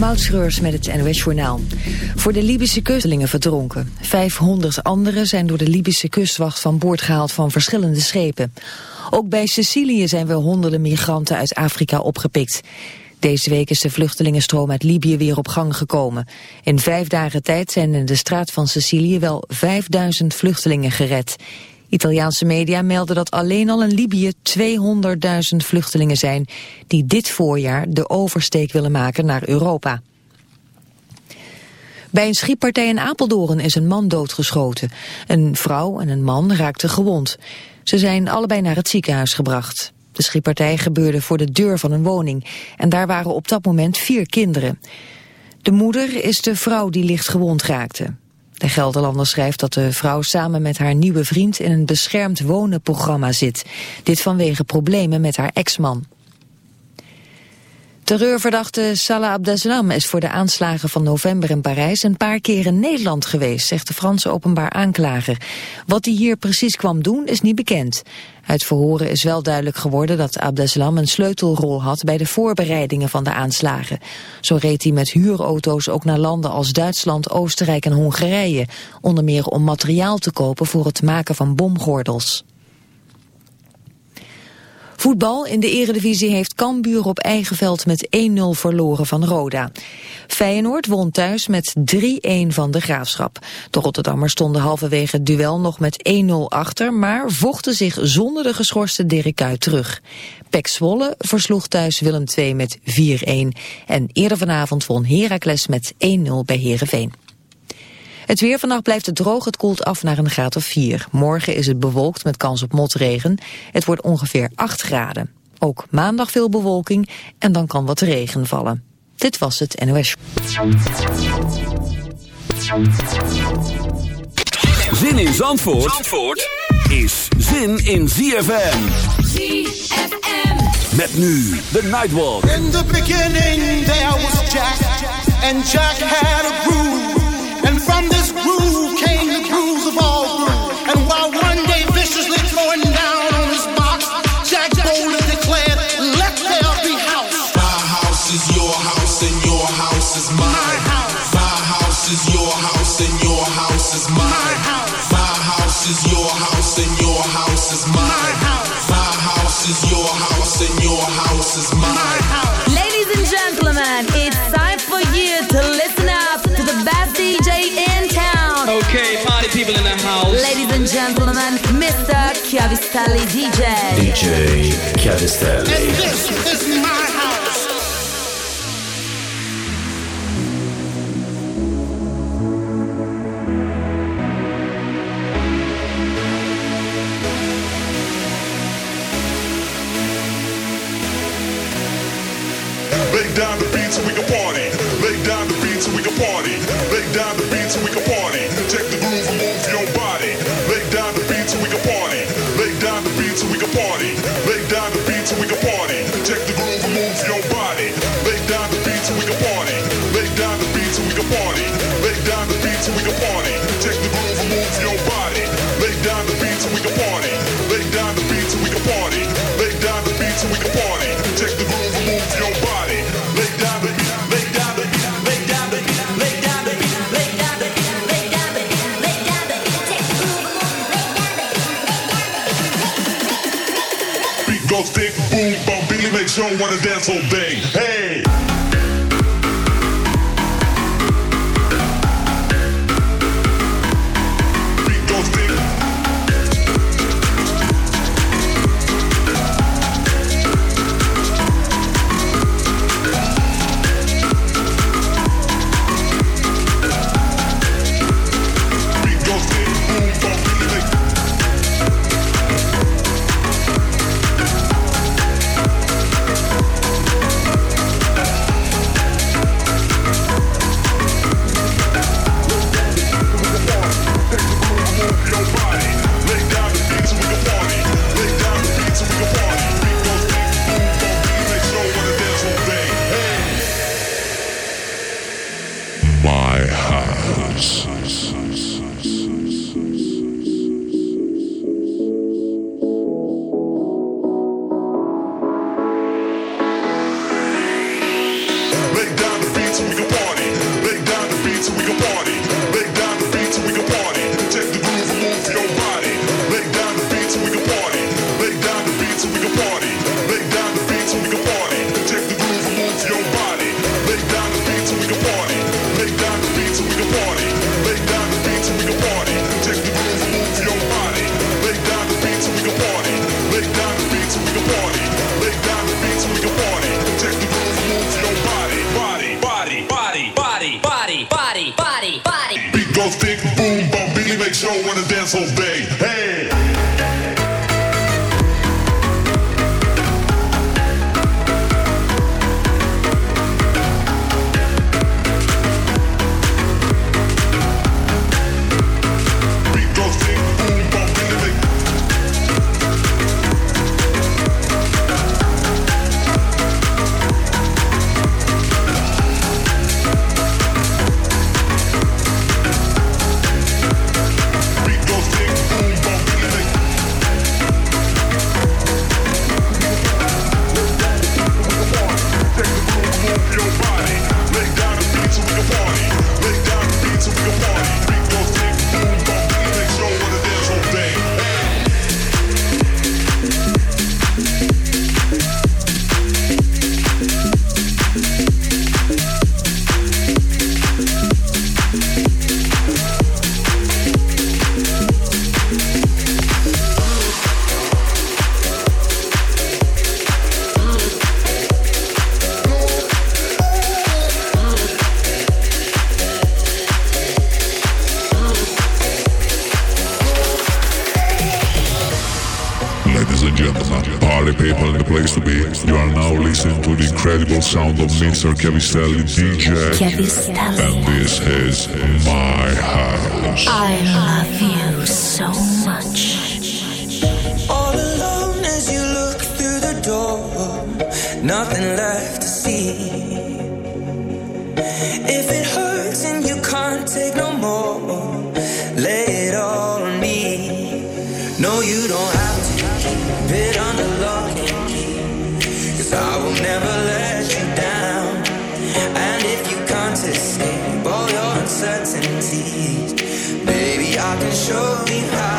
Moutschreurs met het NOS-journaal. Voor de Libische kustelingen verdronken. 500 anderen zijn door de Libische kustwacht van boord gehaald van verschillende schepen. Ook bij Sicilië zijn weer honderden migranten uit Afrika opgepikt. Deze week is de vluchtelingenstroom uit Libië weer op gang gekomen. In vijf dagen tijd zijn in de straat van Sicilië wel 5000 vluchtelingen gered. Italiaanse media melden dat alleen al in Libië 200.000 vluchtelingen zijn... die dit voorjaar de oversteek willen maken naar Europa. Bij een schietpartij in Apeldoorn is een man doodgeschoten. Een vrouw en een man raakten gewond. Ze zijn allebei naar het ziekenhuis gebracht. De schietpartij gebeurde voor de deur van een woning. En daar waren op dat moment vier kinderen. De moeder is de vrouw die licht gewond raakte. De Gelderlander schrijft dat de vrouw samen met haar nieuwe vriend in een beschermd wonenprogramma zit. Dit vanwege problemen met haar ex-man. Terreurverdachte Salah Abdeslam is voor de aanslagen van november in Parijs een paar keer in Nederland geweest, zegt de Franse openbaar aanklager. Wat hij hier precies kwam doen is niet bekend. Uit verhoren is wel duidelijk geworden dat Abdeslam een sleutelrol had bij de voorbereidingen van de aanslagen. Zo reed hij met huurauto's ook naar landen als Duitsland, Oostenrijk en Hongarije, onder meer om materiaal te kopen voor het maken van bomgordels. Voetbal in de eredivisie heeft Cambuur op eigen veld met 1-0 verloren van Roda. Feyenoord won thuis met 3-1 van de Graafschap. De Rotterdammers stonden halverwege het duel nog met 1-0 achter... maar vochten zich zonder de geschorste Dirk terug. Pek Zwolle versloeg thuis Willem II met 4-1. En eerder vanavond won Heracles met 1-0 bij Heerenveen. Het weer vannacht blijft het droog, het koelt af naar een graad of 4. Morgen is het bewolkt met kans op motregen. Het wordt ongeveer 8 graden. Ook maandag veel bewolking en dan kan wat regen vallen. Dit was het NOS. Zin in Zandvoort, Zandvoort is zin in ZFM. ZFM. Met nu de Nightwalk. In the beginning there was Jack, and Jack had a groove. From this groove gentlemen, Mr. Chiavistelli DJ. DJ Chiavistelli. And this is my house. Lay down the beat so we can party. Lay down the beat so we can party. Lay down the beat so we can party. Check the Lay down the beat so we can party. Check the groove and move your body. Lay down the beat so we can party. Lay down the beat so we can party. Lay down the beat so we can party. Check the groove and move your body. Lay down the beat so we can party. Lay down the beat so we can party. Lay down the beat so we can party. Sure wanna dance all day. Hey. The Mixer Chiavistelli DJ. Chiavistelli. And this is my house. I love you so much. All alone as you look through the door. Nothing left Show me how.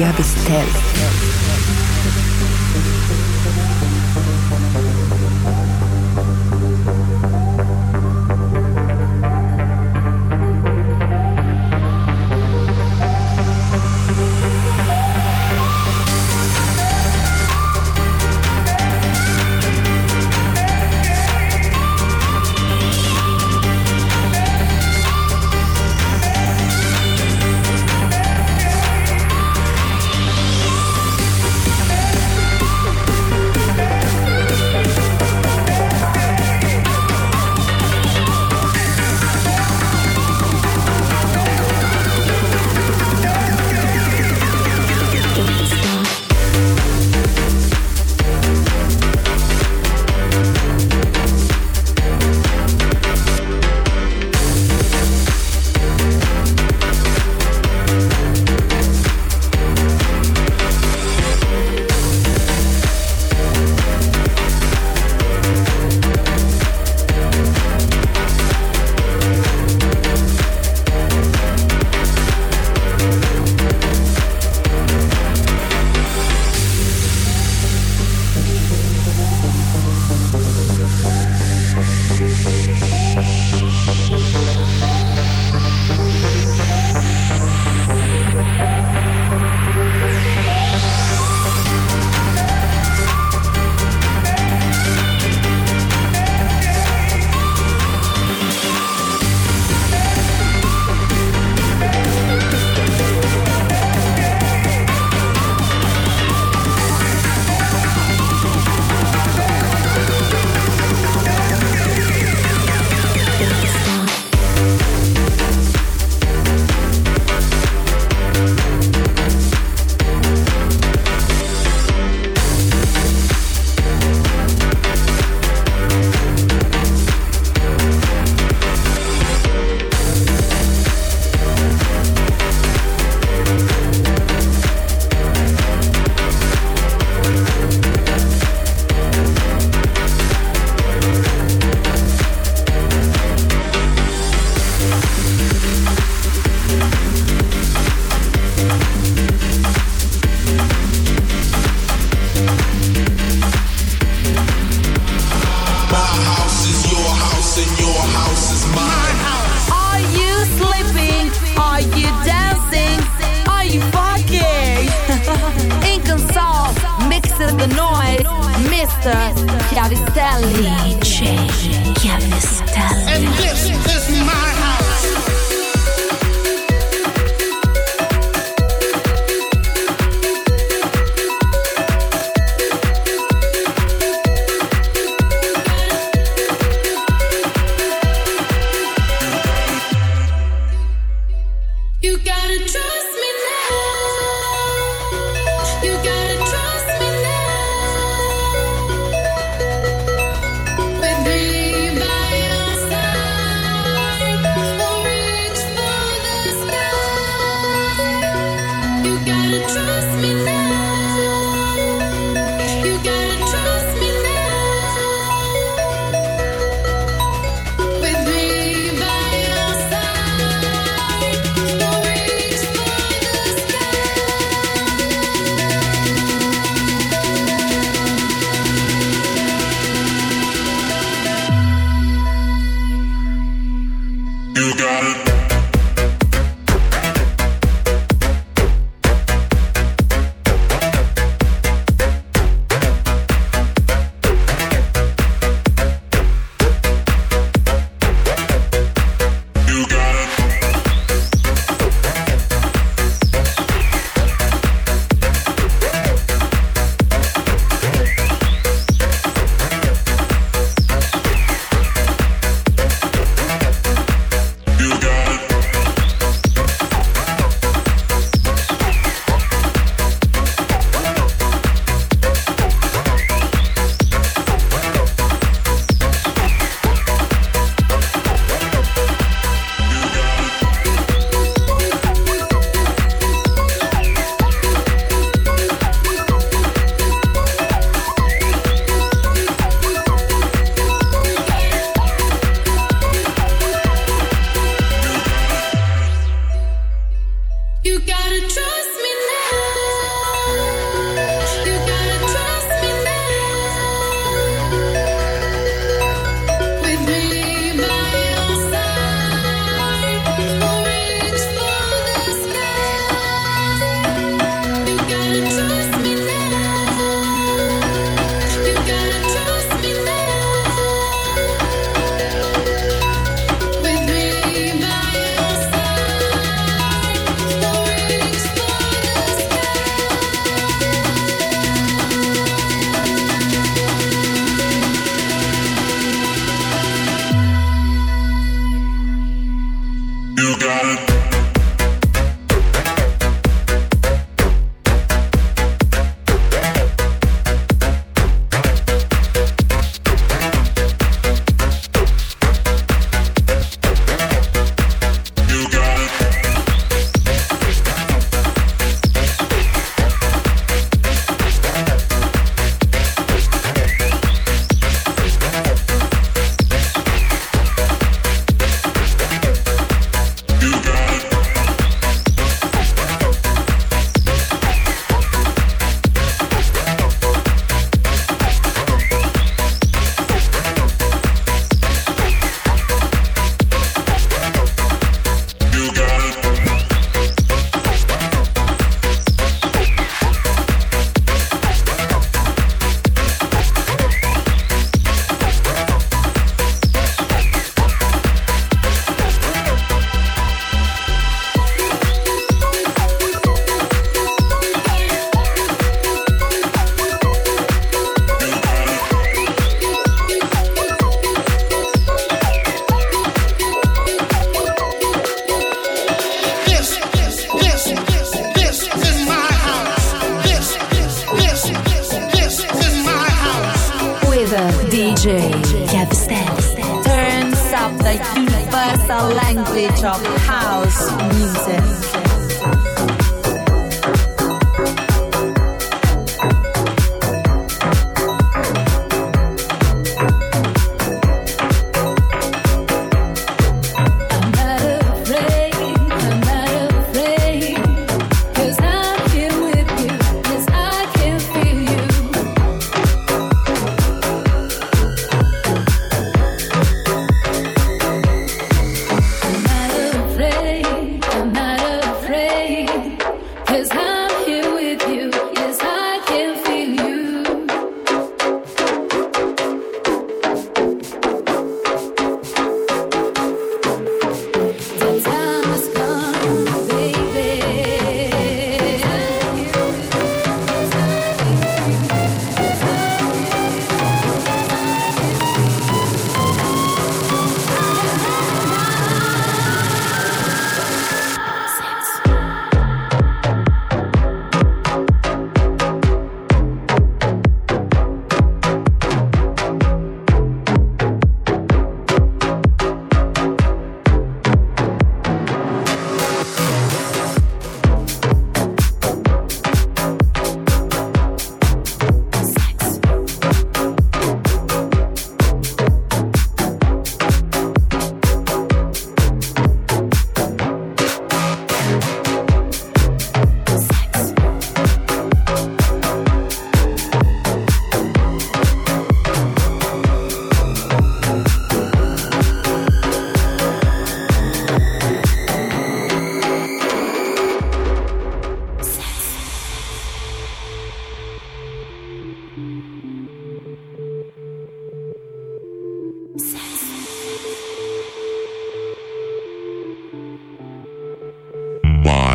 Diabestel.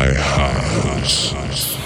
my house.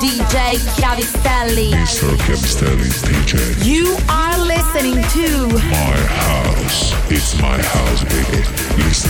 DJ Chiavistelli. Mr. Capistelli DJ. You are listening to My house. It's my house, baby. Listen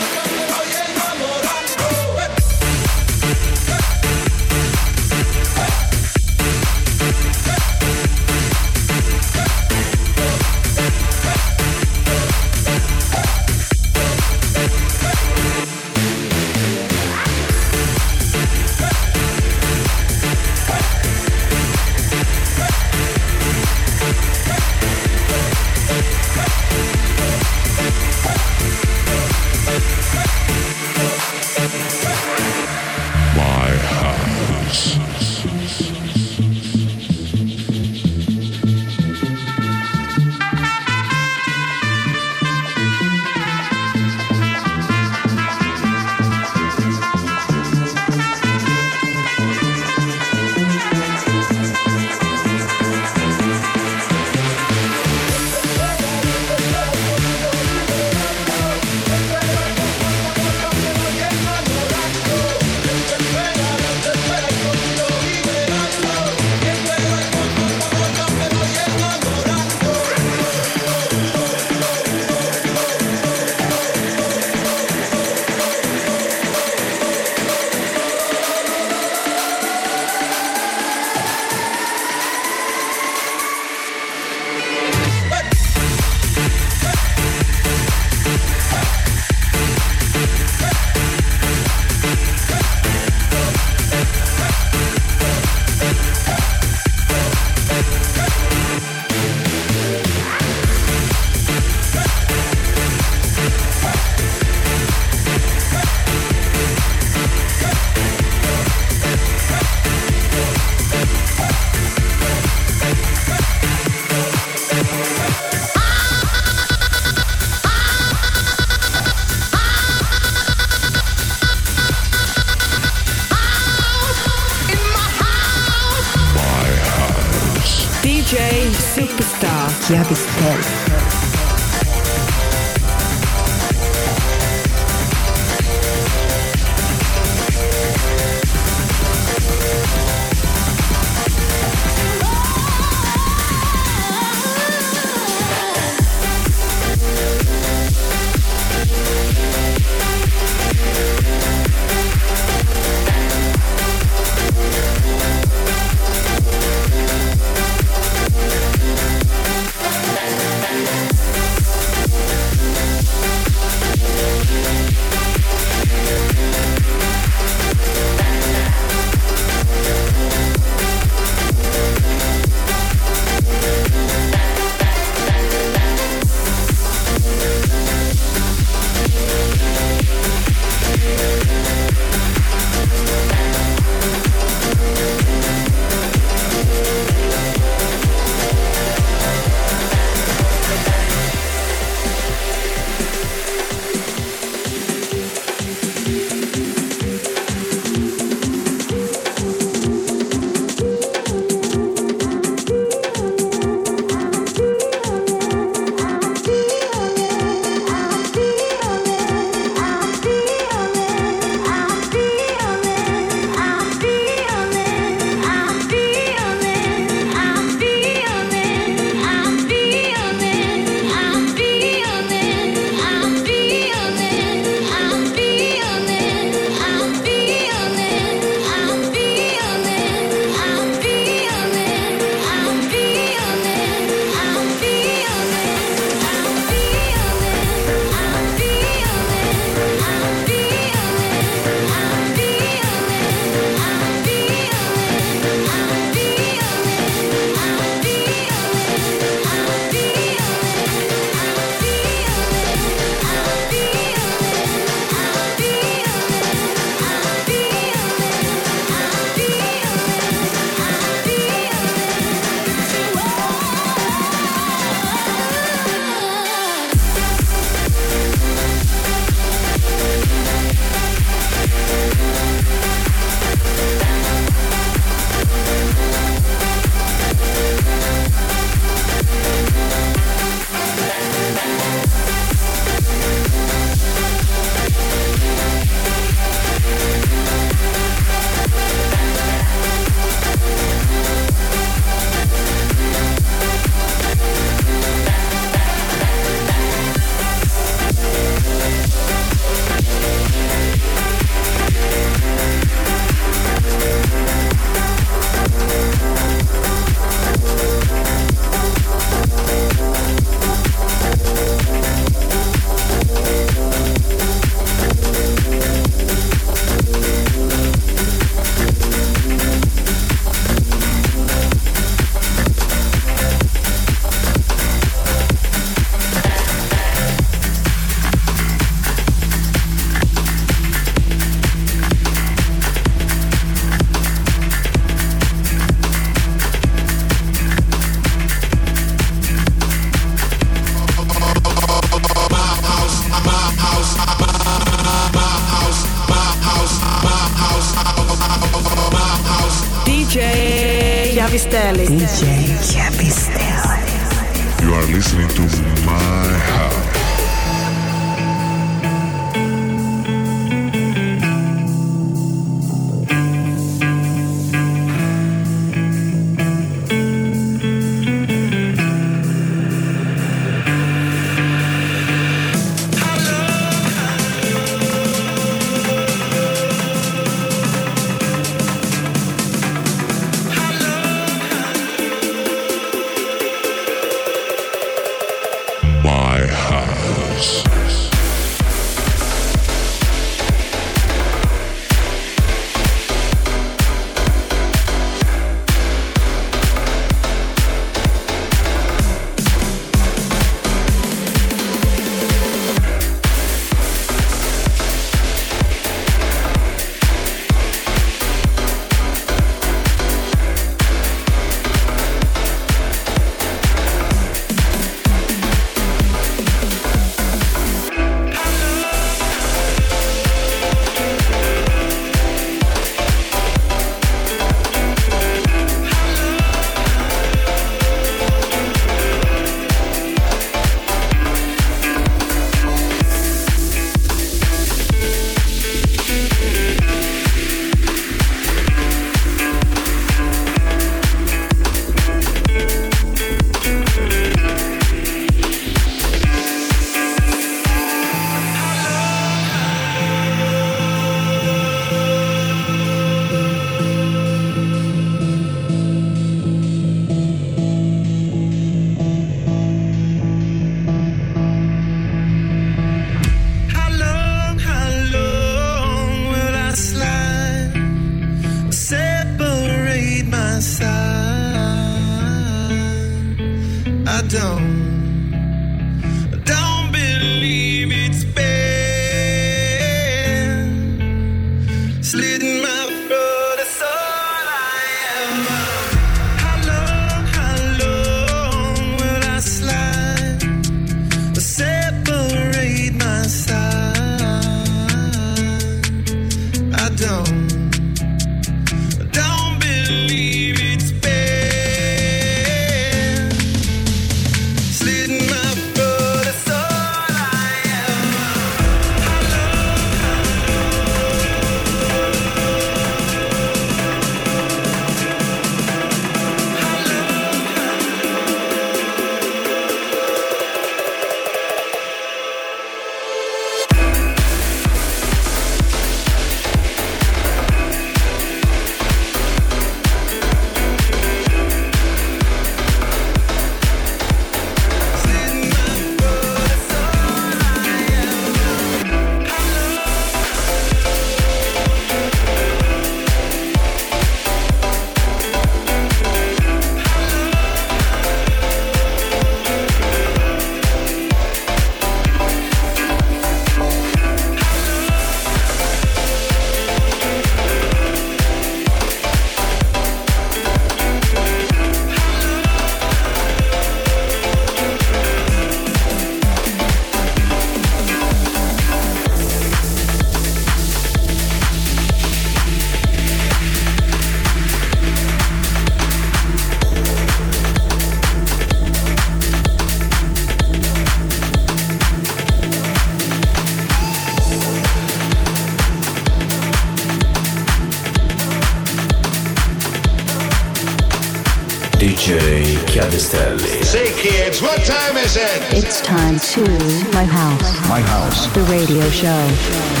The radio show.